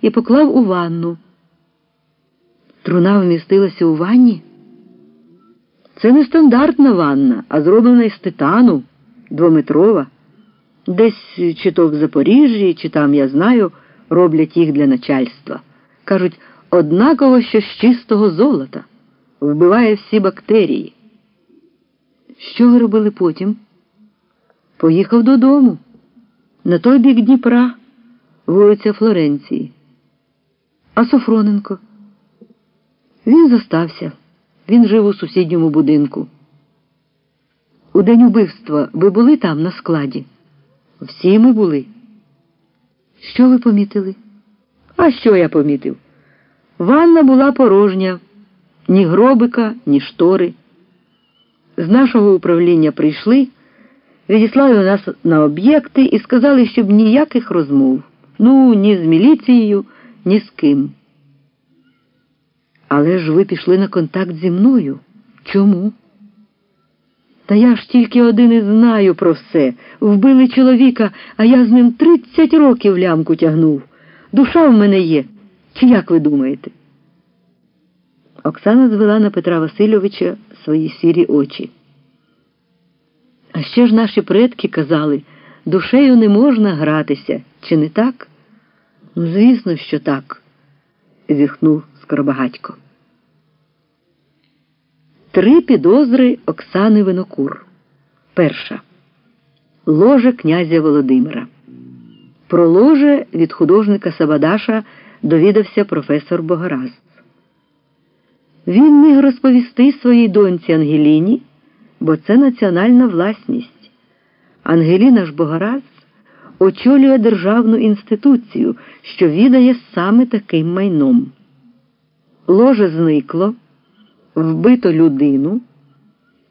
і поклав у ванну. Труна вмістилася у ванні? Це не стандартна ванна, а зроблена із титану, двометрова. Десь чи то в Запоріжжі, чи там, я знаю, роблять їх для начальства. Кажуть, однаково що з чистого золота, вбиває всі бактерії. Що ви робили потім? Поїхав додому, на той бік Дніпра, вулиця Флоренції. А Софроненко? Він зостався. Він жив у сусідньому будинку. У день убивства ви були там на складі? Всі ми були. Що ви помітили? А що я помітив? Ванна була порожня, ні гробика, ні штори. З нашого управління прийшли, відіслали нас на об'єкти і сказали, щоб ніяких розмов. Ну, ні з міліцією, ні з ким. Але ж ви пішли на контакт зі мною. Чому? Та я ж тільки один і знаю про все. Вбили чоловіка, а я з ним тридцять років лямку тягнув. Душа в мене є. Чи як ви думаєте? Оксана звела на Петра Васильовича свої сірі очі. А ще ж наші предки казали, душею не можна гратися, чи не так? Ну, звісно, що так, зіхнув Скоробагатько. Три підозри Оксани Винокур. Перша. Ложе князя Володимира. Про ложе від художника Сабадаша довідався професор Богораз. Він міг розповісти своїй доньці Ангеліні, бо це національна власність. Ангеліна ж Богораз очолює державну інституцію, що відає саме таким майном. Ложе зникло, вбито людину.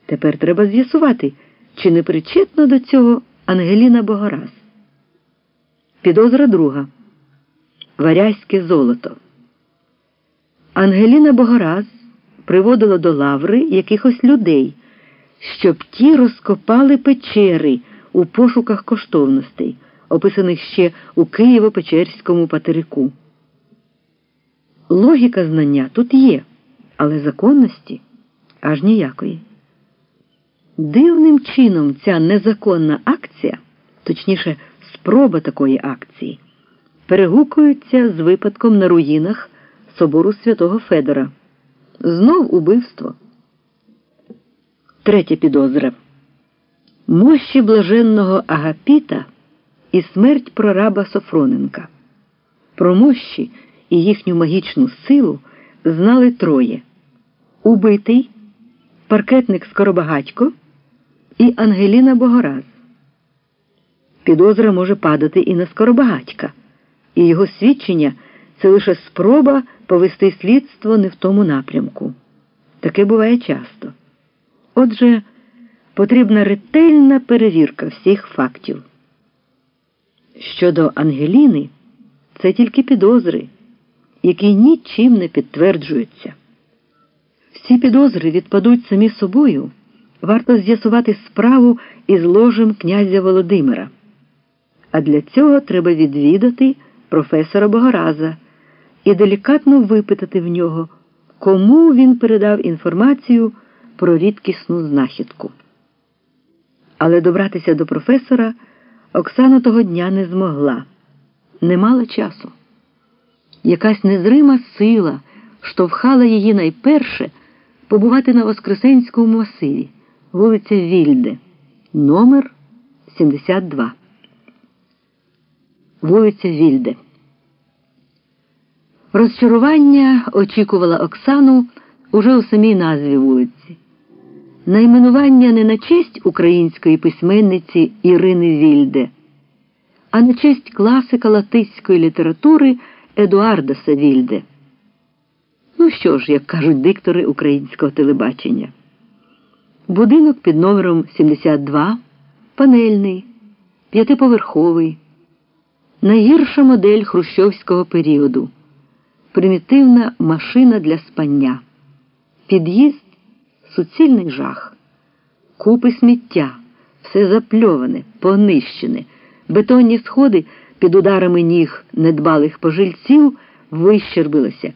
Тепер треба з'ясувати, чи не причетна до цього Ангеліна Богораз. Підозра друга. Варязьке золото. Ангеліна Богораз приводила до лаври якихось людей, щоб ті розкопали печери у пошуках коштовностей, описаних ще у Києво-Печерському патерику. Логіка знання тут є, але законності аж ніякої. Дивним чином ця незаконна акція, точніше, спроба такої акції, перегукується з випадком на руїнах собору святого Федора. Знов убивство. Третя підозра. Мощі блаженного Агапіта і смерть прораба Софроненка. Про мощі і їхню магічну силу знали троє убитий, паркетник Скоробагатько і Ангеліна Богораз. Підозра може падати і на Скоробагатька, і його свідчення це лише спроба повести слідство не в тому напрямку. Таке буває часто. Отже, потрібна ретельна перевірка всіх фактів. Щодо Ангеліни, це тільки підозри, які нічим не підтверджуються. Всі підозри відпадуть самі собою. Варто з'ясувати справу із ложем князя Володимира. А для цього треба відвідати професора Богораза і делікатно випитати в нього, кому він передав інформацію про рідкісну знахідку. Але добратися до професора Оксана того дня не змогла, не мала часу. Якась незрима сила штовхала її найперше побувати на Воскресенському масиві, вулиця Вільде, номер 72. Вулиця Вільде. Розчарування очікувала Оксану уже у самій назві вулиці. Найменування не на честь української письменниці Ірини Вільде, а на честь класика латиської літератури Едуарда Савільде. Ну що ж, як кажуть диктори українського телебачення. Будинок під номером 72, панельний, п'ятиповерховий, найгірша модель хрущовського періоду, примітивна машина для спання, під'їзд суцільний жах, купи сміття, все запльоване, понищене, бетонні сходи під ударами ніг недбалих пожильців вищербилося.